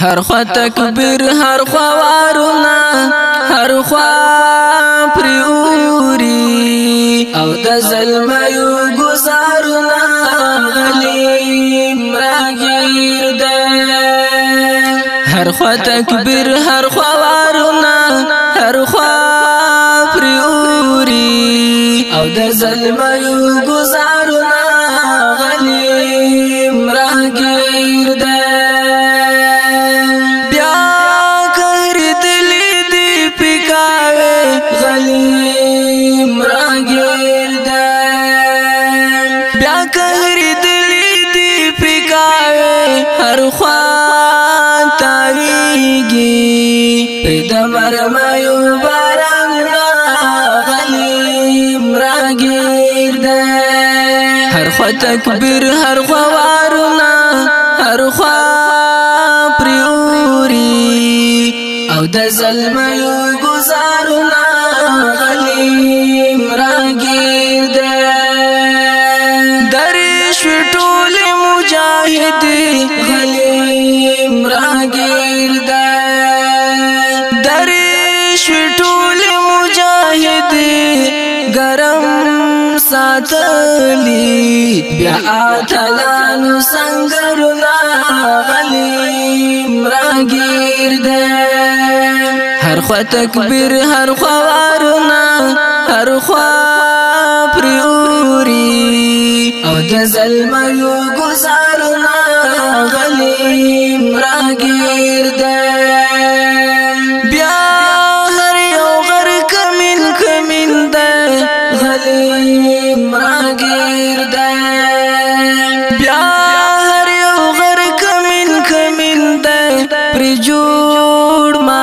هر خوا تکبیر هر خوا وارونا هر خوا پریوري او د ظلم یو گزارونا غلیم راګیر ده هر خوا تکبیر هر خوا وارونا هر خوا پریوري او د ظلم یو گزارونا غلیم را ګردان بیا قهر دلی دی پکاوي هر خوان تاریږي د مرمایو باران را غلیم را ګردان هر خوا تکبیر هر خوا وارونه هر خوا پریوري او د زلمیو گزارونه غلیم راگیر دے درش وی ټول مجاهد غلیم راگیر دے ساتلی بیا اتلانو سنگرنا غلی مراگیر دے هر خوا تکبیر هر خوا وارنا هر خوا پریوری او د زلمیو گزارنا غلی مراگیر دے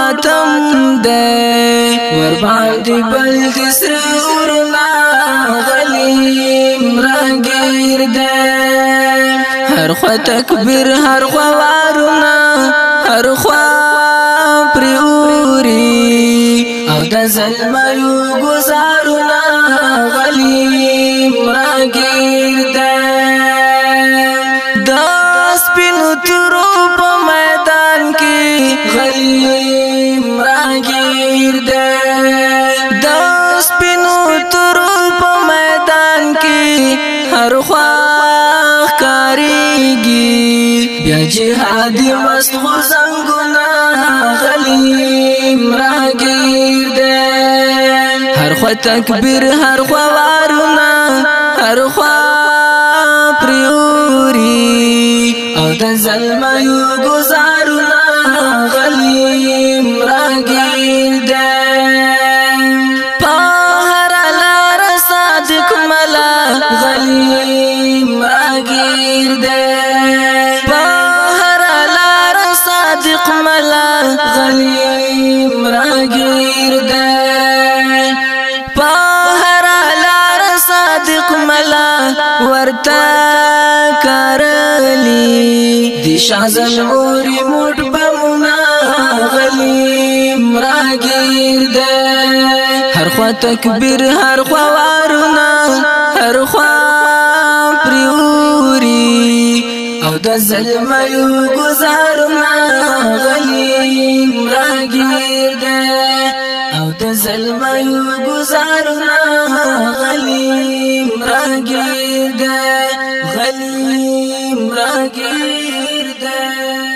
ماتم دی ور باندې بل د سر ورلا غلی عمران ګیر دی هر خوا تکبیر هر خوا وارونه هر خوا پریوري او د زلمو گزارونه غلی را ګیر دی هر خوا کاریږي بیا جهادي مست غزنګونه غلی مرګیر دې هر خوا تکبیر هر خوا وارونه هر خوا پریوري او د زلمه یو گزارو ورتا کرلی د شازل اور موټ بمنا غلی مراګیر ده هر خوا تکبیر هر خوا وارونه هر خوا او د ظلمیو گزارنا غلیم راگیر دے او د ظلمیو گزارنا غلیم راگیر دے غلیم راگیر دے